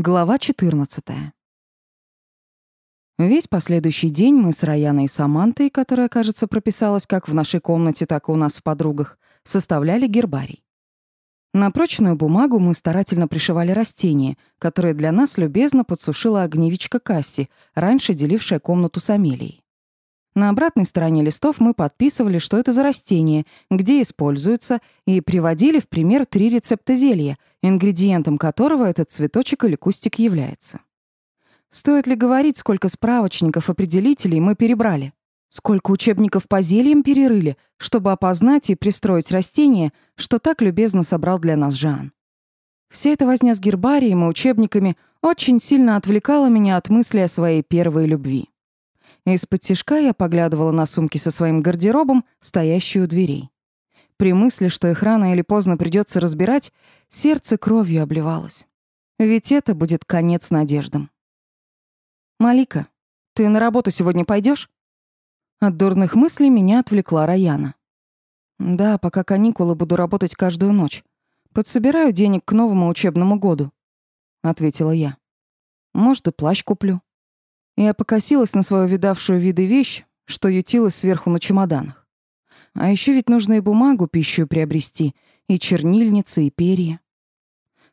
Глава 14. Весь последующий день мы с Раяной и Самантой, которая, кажется, прописалась как в нашей комнате, так и у нас в подругах, составляли гербарий. На прочную бумагу мы старательно пришивали растения, которые для нас любезно подсушила огневичка Касси, раньше делившая комнату с Амелией. На обратной стороне листов мы подписывали, что это за растение, где используется, и приводили в пример три рецепта зелья, ингредиентом которого этот цветочек или кустик является. Стоит ли говорить, сколько справочников-определителей мы перебрали? Сколько учебников по зельям перерыли, чтобы опознать и пристроить растение, что так любезно собрал для нас Жан? Вся эта возня с гербарием и учебниками очень сильно отвлекала меня от мысли о своей первой любви. Из-под тишка я поглядывала на сумки со своим гардеробом, стоящую у дверей. При мысли, что их рано или поздно придется разбирать, сердце кровью обливалось. Ведь это будет конец надеждам. «Малика, ты на работу сегодня пойдешь? От дурных мыслей меня отвлекла Раяна. «Да, пока каникулы буду работать каждую ночь. Подсобираю денег к новому учебному году», — ответила я. «Может, и плащ куплю». Я покосилась на свою видавшую виды вещь, что ютилась сверху на чемоданах. А еще ведь нужно и бумагу пищу приобрести, и чернильницы, и перья.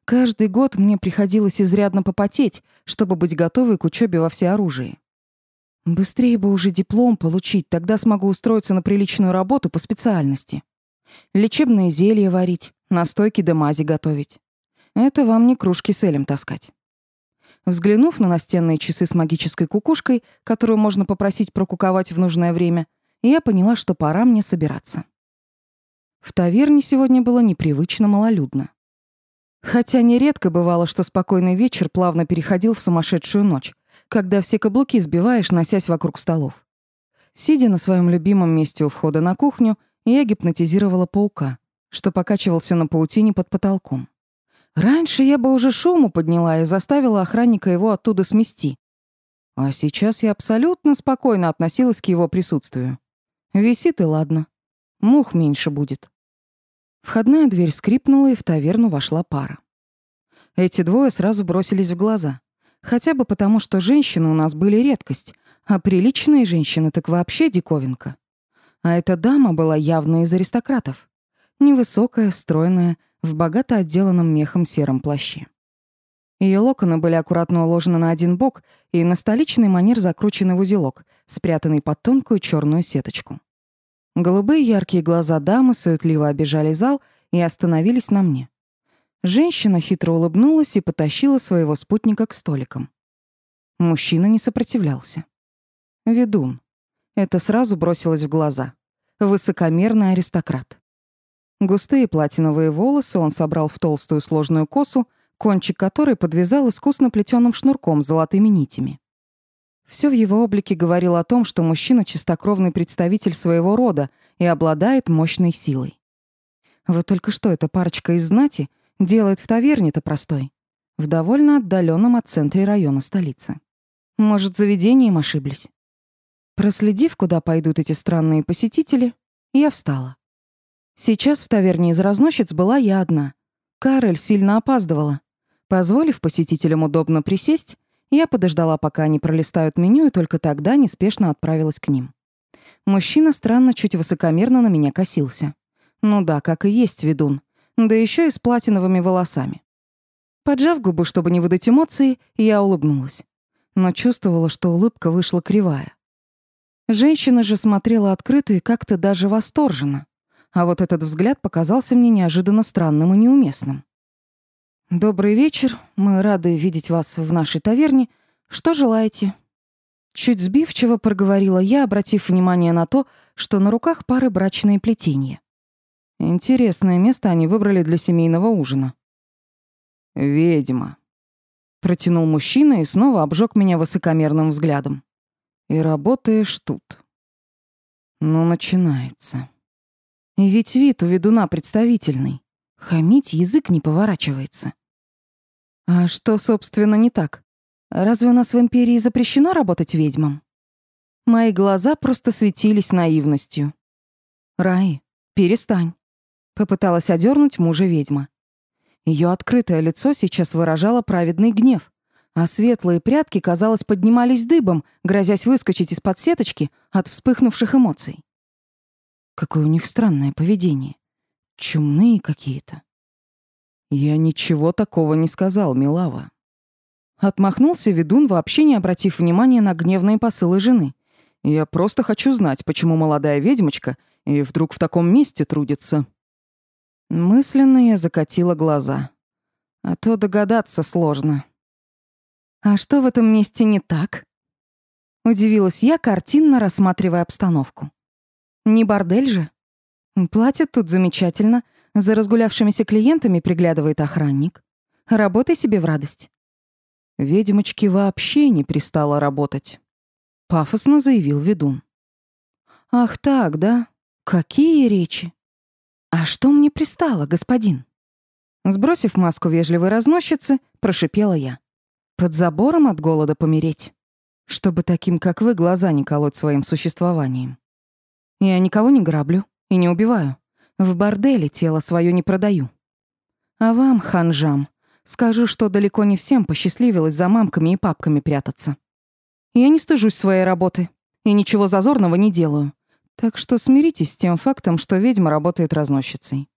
Каждый год мне приходилось изрядно попотеть, чтобы быть готовой к учебе во всеоружии. Быстрее бы уже диплом получить, тогда смогу устроиться на приличную работу по специальности. Лечебные зелья варить, настойки да мази готовить. Это вам не кружки с элем таскать. Взглянув на настенные часы с магической кукушкой, которую можно попросить прокуковать в нужное время, я поняла, что пора мне собираться. В таверне сегодня было непривычно малолюдно. Хотя нередко бывало, что спокойный вечер плавно переходил в сумасшедшую ночь, когда все каблуки сбиваешь, носясь вокруг столов. Сидя на своем любимом месте у входа на кухню, я гипнотизировала паука, что покачивался на паутине под потолком. Раньше я бы уже шуму подняла и заставила охранника его оттуда смести. А сейчас я абсолютно спокойно относилась к его присутствию. Висит и ладно. Мух меньше будет. Входная дверь скрипнула, и в таверну вошла пара. Эти двое сразу бросились в глаза. Хотя бы потому, что женщины у нас были редкость, а приличные женщины так вообще диковинка. А эта дама была явно из аристократов. Невысокая, стройная, в богато отделанном мехом сером плаще. Ее локоны были аккуратно уложены на один бок и на столичный манер закручены в узелок, спрятанный под тонкую черную сеточку. Голубые яркие глаза дамы суетливо обижали зал и остановились на мне. Женщина хитро улыбнулась и потащила своего спутника к столикам. Мужчина не сопротивлялся. Ведун. Это сразу бросилось в глаза. Высокомерный аристократ. Густые платиновые волосы он собрал в толстую сложную косу, кончик которой подвязал искусно плетеным шнурком с золотыми нитями. Все в его облике говорило о том, что мужчина — чистокровный представитель своего рода и обладает мощной силой. Вот только что эта парочка из знати делает в таверне-то простой, в довольно отдаленном от центре района столицы. Может, заведением ошиблись? Проследив, куда пойдут эти странные посетители, я встала. Сейчас в таверне из разносчиц была я одна. Карель сильно опаздывала. Позволив посетителям удобно присесть, я подождала, пока они пролистают меню, и только тогда неспешно отправилась к ним. Мужчина странно, чуть высокомерно на меня косился. Ну да, как и есть ведун. Да еще и с платиновыми волосами. Поджав губы, чтобы не выдать эмоции, я улыбнулась. Но чувствовала, что улыбка вышла кривая. Женщина же смотрела открыто и как-то даже восторженно. А вот этот взгляд показался мне неожиданно странным и неуместным. «Добрый вечер. Мы рады видеть вас в нашей таверне. Что желаете?» Чуть сбивчиво проговорила я, обратив внимание на то, что на руках пары брачные плетения. Интересное место они выбрали для семейного ужина. «Ведьма», — протянул мужчина и снова обжег меня высокомерным взглядом. «И работаешь тут». Ну, начинается. И ведь вид у ведуна представительный. Хамить язык не поворачивается. А что, собственно, не так? Разве у нас в Империи запрещено работать ведьмам? Мои глаза просто светились наивностью. «Рай, перестань», — попыталась одернуть мужа ведьма. Ее открытое лицо сейчас выражало праведный гнев, а светлые прятки, казалось, поднимались дыбом, грозясь выскочить из-под сеточки от вспыхнувших эмоций. Какое у них странное поведение. Чумные какие-то. Я ничего такого не сказал, Милава. Отмахнулся ведун, вообще не обратив внимания на гневные посылы жены. Я просто хочу знать, почему молодая ведьмочка и вдруг в таком месте трудится. Мысленно я закатила глаза. А то догадаться сложно. А что в этом месте не так? Удивилась я, картинно рассматривая обстановку. Не бордель же? Платят тут замечательно, за разгулявшимися клиентами приглядывает охранник. Работай себе в радость. Ведьмочке вообще не пристало работать. Пафосно заявил ведун. Ах так, да? Какие речи? А что мне пристало, господин? Сбросив маску вежливой разносчицы, прошипела я. Под забором от голода помереть. Чтобы таким, как вы, глаза не колоть своим существованием. Я никого не граблю и не убиваю. В борделе тело свое не продаю. А вам, ханжам, скажу, что далеко не всем посчастливилось за мамками и папками прятаться. Я не стыжусь своей работы и ничего зазорного не делаю. Так что смиритесь с тем фактом, что ведьма работает разносчицей.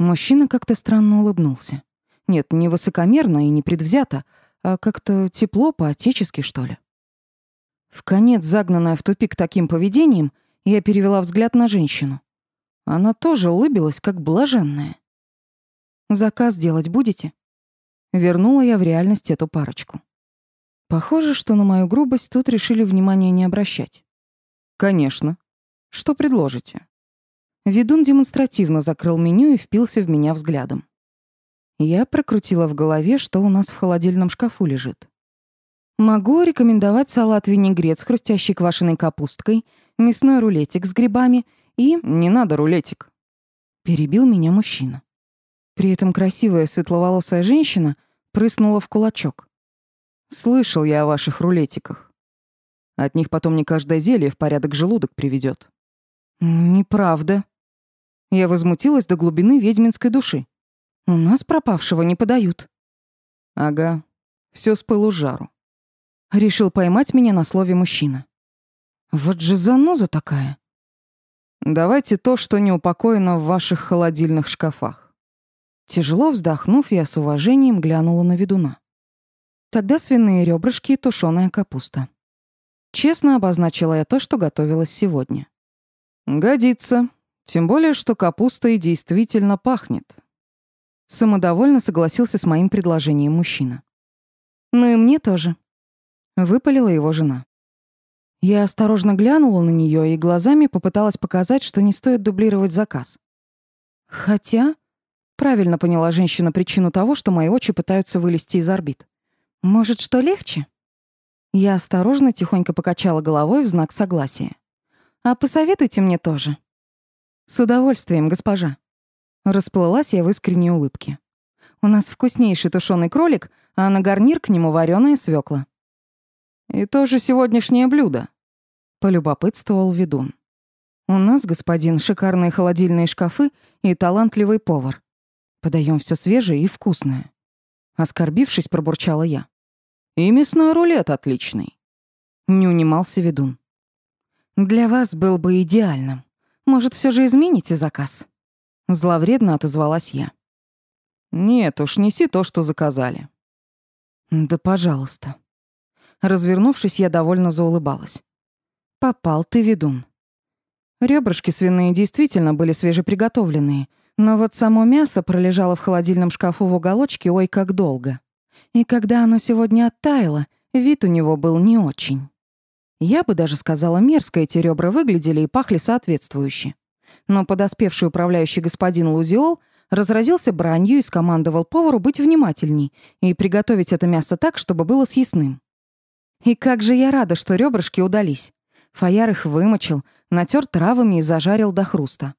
Мужчина как-то странно улыбнулся. Нет, не высокомерно и не предвзято, а как-то тепло, по-отечески, что ли. В конец загнанная в тупик таким поведением, я перевела взгляд на женщину. Она тоже улыбилась, как блаженная. «Заказ делать будете?» Вернула я в реальность эту парочку. Похоже, что на мою грубость тут решили внимания не обращать. «Конечно. Что предложите?» Ведун демонстративно закрыл меню и впился в меня взглядом. Я прокрутила в голове, что у нас в холодильном шкафу лежит. Могу рекомендовать салат-винегрет с хрустящей квашеной капусткой, мясной рулетик с грибами и... Не надо рулетик. Перебил меня мужчина. При этом красивая светловолосая женщина прыснула в кулачок. Слышал я о ваших рулетиках. От них потом не каждое зелье в порядок желудок приведет. Неправда. Я возмутилась до глубины ведьминской души. У нас пропавшего не подают. Ага, все с пылу жару. Решил поймать меня на слове мужчина. Вот же заноза такая. Давайте то, что не упокоено в ваших холодильных шкафах. Тяжело вздохнув, я с уважением глянула на ведуна. Тогда свиные ребрышки и тушеная капуста. Честно обозначила я то, что готовилось сегодня. Годится. Тем более, что капуста и действительно пахнет. Самодовольно согласился с моим предложением мужчина. Ну и мне тоже. Выпалила его жена. Я осторожно глянула на нее и глазами попыталась показать, что не стоит дублировать заказ. Хотя, правильно поняла женщина причину того, что мои очи пытаются вылезти из орбит. Может, что легче? Я осторожно тихонько покачала головой в знак согласия. А посоветуйте мне тоже. С удовольствием, госпожа. Расплылась я в искренней улыбке. У нас вкуснейший тушеный кролик, а на гарнир к нему вареная свекла. И тоже сегодняшнее блюдо, полюбопытствовал ведун. У нас, господин, шикарные холодильные шкафы и талантливый повар. Подаем все свежее и вкусное. Оскорбившись, пробурчала я. И мясной рулет отличный. Не унимался ведун. Для вас был бы идеальным. Может, все же измените заказ? Зловредно отозвалась я. Нет уж, неси то, что заказали. Да, пожалуйста. Развернувшись, я довольно заулыбалась. Попал ты, ведун. Ребрышки свиные действительно были свежеприготовленные, но вот само мясо пролежало в холодильном шкафу в уголочке ой как долго. И когда оно сегодня оттаяло, вид у него был не очень. Я бы даже сказала, мерзко эти ребра выглядели и пахли соответствующе но подоспевший управляющий господин Лузиол разразился бранью и скомандовал повару быть внимательней и приготовить это мясо так, чтобы было съестным. И как же я рада, что ребрышки удались. Фаяр их вымочил, натер травами и зажарил до хруста.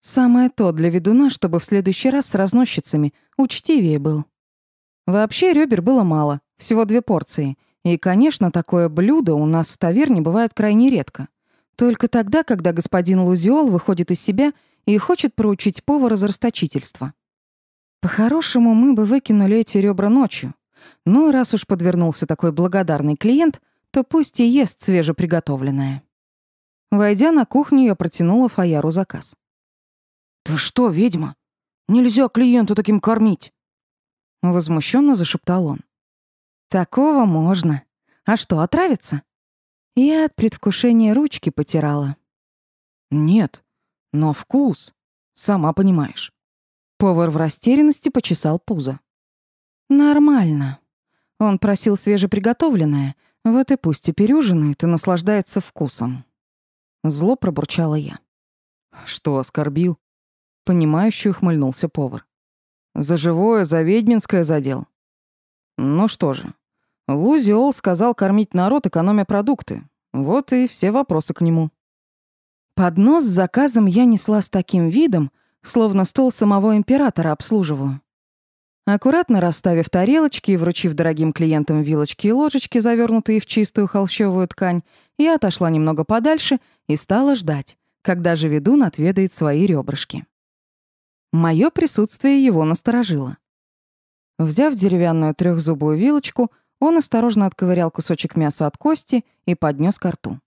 Самое то для ведуна, чтобы в следующий раз с разносчицами учтивее был. Вообще ребер было мало, всего две порции. И, конечно, такое блюдо у нас в таверне бывает крайне редко — только тогда, когда господин Лузиол выходит из себя и хочет проучить повара за расточительство. По-хорошему, мы бы выкинули эти ребра ночью, Ну и раз уж подвернулся такой благодарный клиент, то пусть и ест свежеприготовленное. Войдя на кухню, я протянула Фаяру заказ. «Ты что, ведьма? Нельзя клиенту таким кормить!» Возмущенно зашептал он. «Такого можно. А что, отравится?» Я от предвкушения ручки потирала. «Нет, но вкус, сама понимаешь». Повар в растерянности почесал пузо. «Нормально. Он просил свежеприготовленное, вот и пусть теперь ужинает и наслаждается вкусом». Зло пробурчала я. «Что, оскорбил?» Понимающе ухмыльнулся повар. «За живое, за ведьминское задел. Ну что же, Лузиол сказал кормить народ, экономя продукты. Вот и все вопросы к нему». Поднос с заказом я несла с таким видом, словно стол самого императора обслуживаю. Аккуратно расставив тарелочки и вручив дорогим клиентам вилочки и ложечки, завернутые в чистую холщовую ткань, я отошла немного подальше и стала ждать, когда же ведун отведает свои ребрышки. Моё присутствие его насторожило. Взяв деревянную трехзубую вилочку, он осторожно отковырял кусочек мяса от кости и поднес ко рту.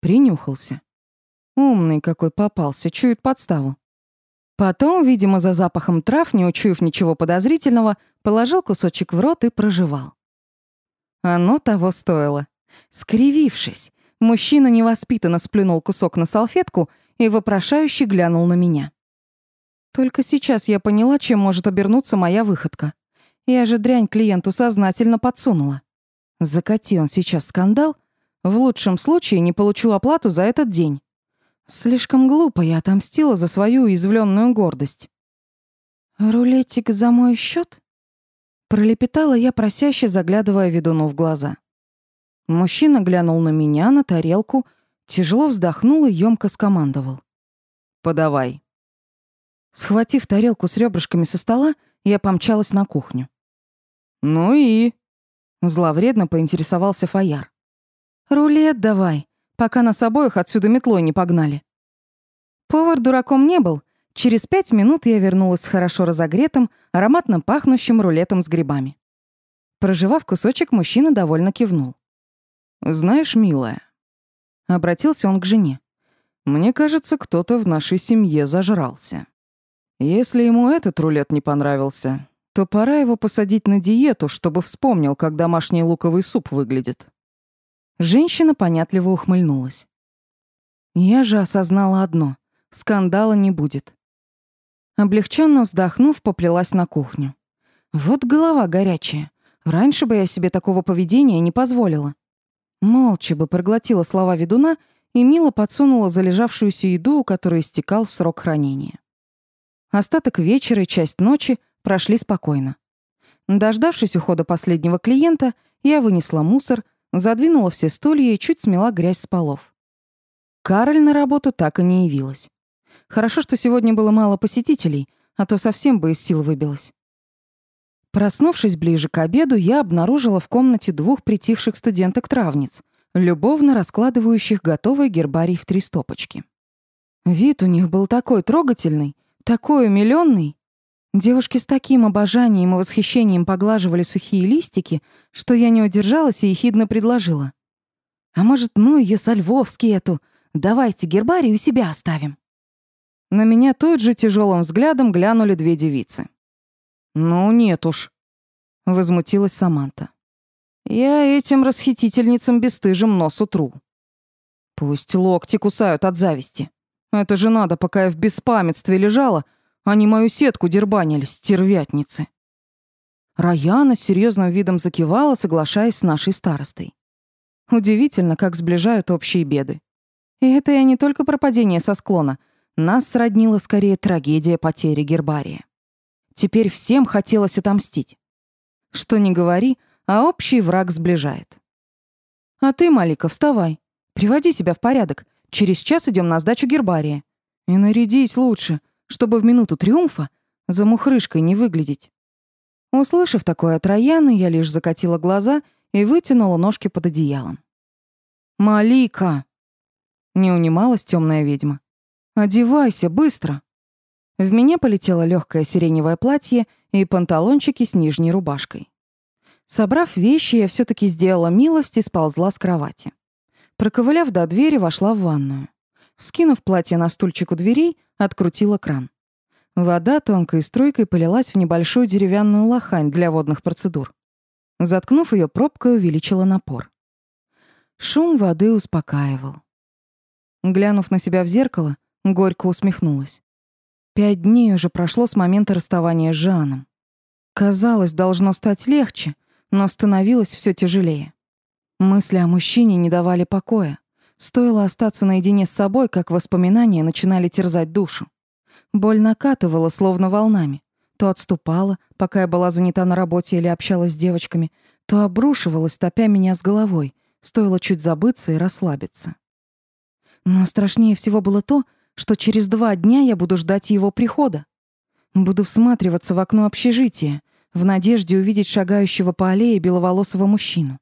Принюхался. Умный какой попался, чует подставу. Потом, видимо, за запахом трав, не учуяв ничего подозрительного, положил кусочек в рот и прожевал. Оно того стоило. Скривившись, мужчина невоспитанно сплюнул кусок на салфетку и вопрошающе глянул на меня. Только сейчас я поняла, чем может обернуться моя выходка. Я же дрянь клиенту сознательно подсунула. Закати он сейчас скандал, в лучшем случае не получу оплату за этот день. Слишком глупо я отомстила за свою уязвленную гордость. «Рулетик за мой счет? Пролепетала я, просяще заглядывая ведуну в глаза. Мужчина глянул на меня, на тарелку, тяжело вздохнул и ёмко скомандовал. «Подавай». Схватив тарелку с ребрышками со стола, я помчалась на кухню. «Ну и?» Зловредно поинтересовался Фаяр. «Рулет давай, пока нас обоих отсюда метлой не погнали». Повар дураком не был. Через пять минут я вернулась с хорошо разогретым, ароматно пахнущим рулетом с грибами. Проживав кусочек, мужчина довольно кивнул. «Знаешь, милая», — обратился он к жене, «мне кажется, кто-то в нашей семье зажрался. Если ему этот рулет не понравился, то пора его посадить на диету, чтобы вспомнил, как домашний луковый суп выглядит». Женщина понятливо ухмыльнулась. Я же осознала одно — скандала не будет. Облегченно вздохнув, поплелась на кухню. Вот голова горячая. Раньше бы я себе такого поведения не позволила. Молча бы проглотила слова ведуна и мило подсунула залежавшуюся еду, у которой истекал срок хранения. Остаток вечера и часть ночи прошли спокойно. Дождавшись ухода последнего клиента, я вынесла мусор, задвинула все стулья и чуть смела грязь с полов. Кароль на работу так и не явилась. Хорошо, что сегодня было мало посетителей, а то совсем бы из сил выбилась. Проснувшись ближе к обеду, я обнаружила в комнате двух притихших студенток-травниц, любовно раскладывающих готовый гербарий в три стопочки. Вид у них был такой трогательный, такой умилённый. Девушки с таким обожанием и восхищением поглаживали сухие листики, что я не удержалась и ехидно предложила. «А может, ну её со Львовски эту? Давайте гербарий у себя оставим». На меня тут же тяжелым взглядом глянули две девицы. «Ну нет уж», — возмутилась Саманта. «Я этим расхитительницам бесстыжим нос утру. Пусть локти кусают от зависти. Это же надо, пока я в беспамятстве лежала, — они мою сетку дербанили, стервятницы. Раяна серьезным видом закивала, соглашаясь с нашей старостой. Удивительно, как сближают общие беды. И это я не только про падение со склона. Нас сроднила скорее трагедия потери гербария. Теперь всем хотелось отомстить. Что ни говори, а общий враг сближает. А ты, Малика, вставай. Приводи себя в порядок. Через час идем на сдачу гербария. И нарядись лучше — чтобы в минуту триумфа за мухрышкой не выглядеть. Услышав такое от Раяны, я лишь закатила глаза и вытянула ножки под одеялом. «Малика!» — не унималась темная ведьма. «Одевайся, быстро!» В меня полетело легкое сиреневое платье и панталончики с нижней рубашкой. Собрав вещи, я все таки сделала милость и сползла с кровати. Проковыляв до двери, вошла в ванную. Скинув платье на стульчик у дверей, открутила кран. Вода тонкой струйкой полилась в небольшую деревянную лохань для водных процедур. Заткнув ее пробкой, увеличила напор. Шум воды успокаивал. Глянув на себя в зеркало, горько усмехнулась. Пять дней уже прошло с момента расставания с Жаном. Казалось, должно стать легче, но становилось все тяжелее. Мысли о мужчине не давали покоя. Стоило остаться наедине с собой, как воспоминания начинали терзать душу. Боль накатывала, словно волнами. То отступала, пока я была занята на работе или общалась с девочками, то обрушивалась, топя меня с головой, стоило чуть забыться и расслабиться. Но страшнее всего было то, что через два дня я буду ждать его прихода. Буду всматриваться в окно общежития, в надежде увидеть шагающего по аллее беловолосого мужчину.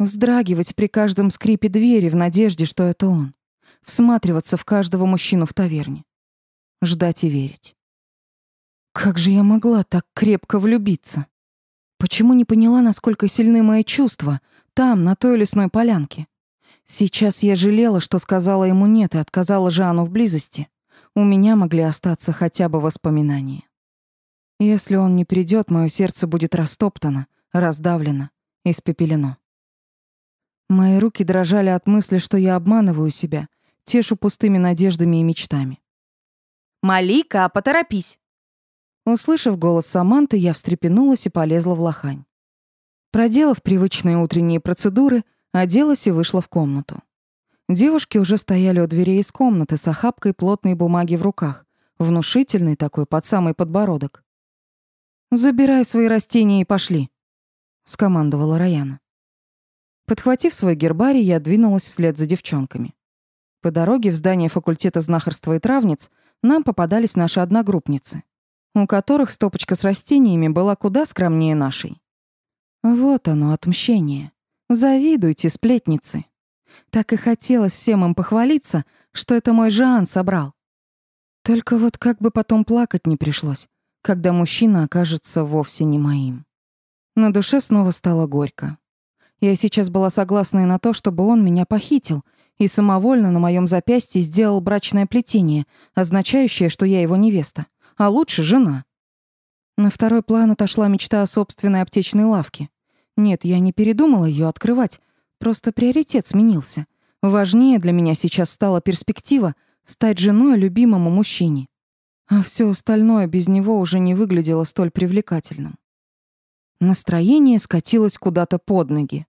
Вздрагивать при каждом скрипе двери в надежде, что это он. Всматриваться в каждого мужчину в таверне. Ждать и верить. Как же я могла так крепко влюбиться? Почему не поняла, насколько сильны мои чувства там, на той лесной полянке? Сейчас я жалела, что сказала ему «нет» и отказала Жану в близости. У меня могли остаться хотя бы воспоминания. Если он не придет, мое сердце будет растоптано, раздавлено, испепелено. Мои руки дрожали от мысли, что я обманываю себя, тешу пустыми надеждами и мечтами. «Малика, поторопись!» Услышав голос Саманты, я встрепенулась и полезла в лохань. Проделав привычные утренние процедуры, Оделась и вышла в комнату. Девушки уже стояли у дверей из комнаты с охапкой плотной бумаги в руках, внушительной такой под самый подбородок. «Забирай свои растения и пошли», — скомандовала Раяна. Подхватив свой гербарий, я двинулась вслед за девчонками. По дороге в здание факультета знахарства и травниц нам попадались наши одногруппницы, у которых стопочка с растениями была куда скромнее нашей. Вот оно, отмщение. Завидуйте, сплетницы. Так и хотелось всем им похвалиться, что это мой Жан собрал. Только вот как бы потом плакать не пришлось, когда мужчина окажется вовсе не моим. На душе снова стало горько. Я сейчас была согласна и на то, чтобы он меня похитил и самовольно на моем запястье сделал брачное плетение, означающее, что я его невеста, а лучше жена. На второй план отошла мечта о собственной аптечной лавке. Нет, я не передумала ее открывать, просто приоритет сменился. Важнее для меня сейчас стала перспектива стать женой любимому мужчине. А все остальное без него уже не выглядело столь привлекательным. Настроение скатилось куда-то под ноги.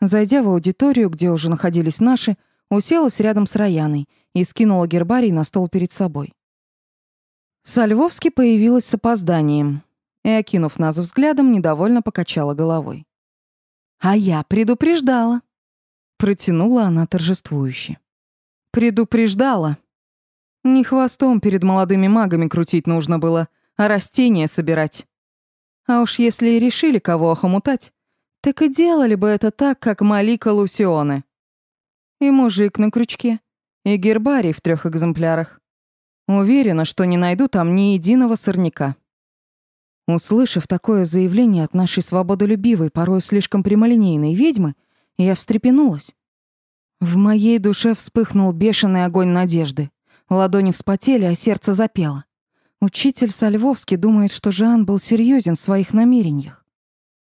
Зайдя в аудиторию, где уже находились наши, уселась рядом с Раяной и скинула гербарий на стол перед собой. Сальвовски появилась с опозданием, и, окинув нас взглядом, недовольно покачала головой. «А я предупреждала!» Протянула она торжествующе. «Предупреждала!» Не хвостом перед молодыми магами крутить нужно было, а растения собирать. А уж если и решили кого охомутать, так и делали бы это так, как Малика Лусионы. И мужик на крючке, и гербарий в трех экземплярах. Уверена, что не найду там ни единого сорняка. Услышав такое заявление от нашей свободолюбивой, порой слишком прямолинейной ведьмы, я встрепенулась. В моей душе вспыхнул бешеный огонь надежды. Ладони вспотели, а сердце запело. Учитель Сальвовский думает, что Жан был серьезен в своих намерениях.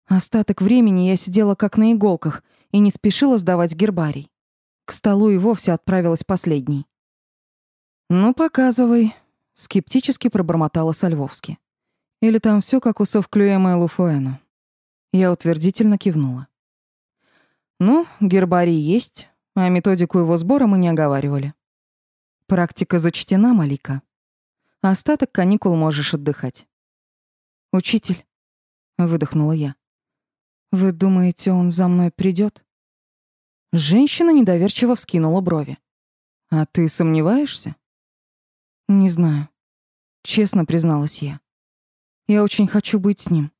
Остаток времени я сидела как на иголках и не спешила сдавать гербарий. К столу и вовсе отправилась последней. «Ну, показывай», — скептически пробормотала Сальвовский. Или там все как у Совклюэма и Луфуэну?» Я утвердительно кивнула. «Ну, гербарий есть, а методику его сбора мы не оговаривали. Практика зачтена, Малика. Остаток каникул можешь отдыхать». «Учитель», — выдохнула я, — «вы думаете, он за мной придет? Женщина недоверчиво вскинула брови. «А ты сомневаешься?» «Не знаю», — честно призналась я. Я очень хочу быть с ним,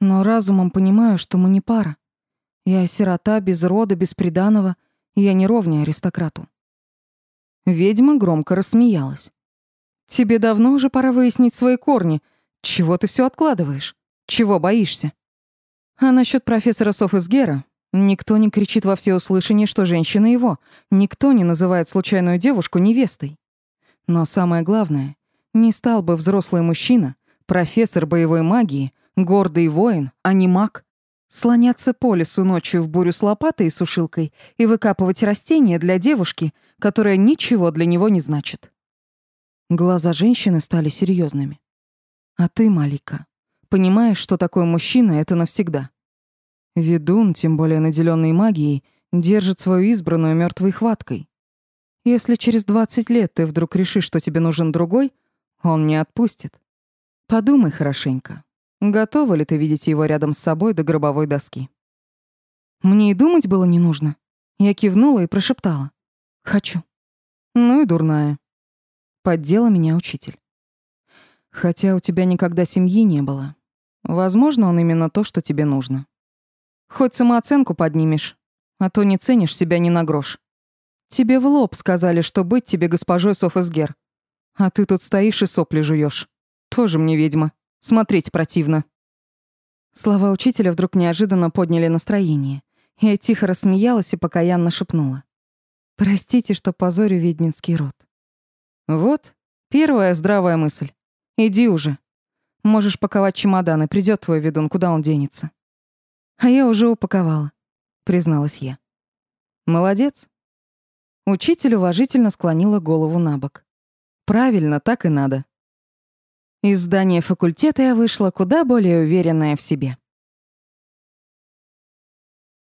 но разумом понимаю, что мы не пара. Я сирота, без рода, без приданого, и я не ровня аристократу. Ведьма громко рассмеялась. Тебе давно уже пора выяснить свои корни. Чего ты все откладываешь? Чего боишься? А насчет профессора Софисгера никто не кричит во всеуслышание, что женщина его. Никто не называет случайную девушку невестой. Но самое главное, не стал бы взрослый мужчина, профессор боевой магии, гордый воин, а не маг, слоняться по лесу ночью в бурю с лопатой и сушилкой и выкапывать растения для девушки, которая ничего для него не значит. Глаза женщины стали серьезными. А ты, Малика, понимаешь, что такое мужчина — это навсегда. Ведун, тем более наделенный магией, держит свою избранную мертвой хваткой. Если через 20 лет ты вдруг решишь, что тебе нужен другой, он не отпустит. Подумай хорошенько. Готова ли ты видеть его рядом с собой до гробовой доски? Мне и думать было не нужно. Я кивнула и прошептала. «Хочу». Ну и дурная. Поддела меня учитель. Хотя у тебя никогда семьи не было. Возможно, он именно то, что тебе нужно. Хоть самооценку поднимешь, а то не ценишь себя ни на грош. Тебе в лоб сказали, что быть тебе госпожой Софесгер. А ты тут стоишь и сопли жуешь. Тоже мне ведьма. Смотреть противно. Слова учителя вдруг неожиданно подняли настроение. Я тихо рассмеялась и покаянно шепнула. «Простите, что позорю ведьминский род». «Вот, первая здравая мысль. Иди уже. Можешь паковать чемоданы, придет твой ведун, куда он денется. А я уже упаковала, призналась я. Молодец. Учитель уважительно склонила голову на бок. Правильно, так и надо. Из здания факультета я вышла куда более уверенная в себе.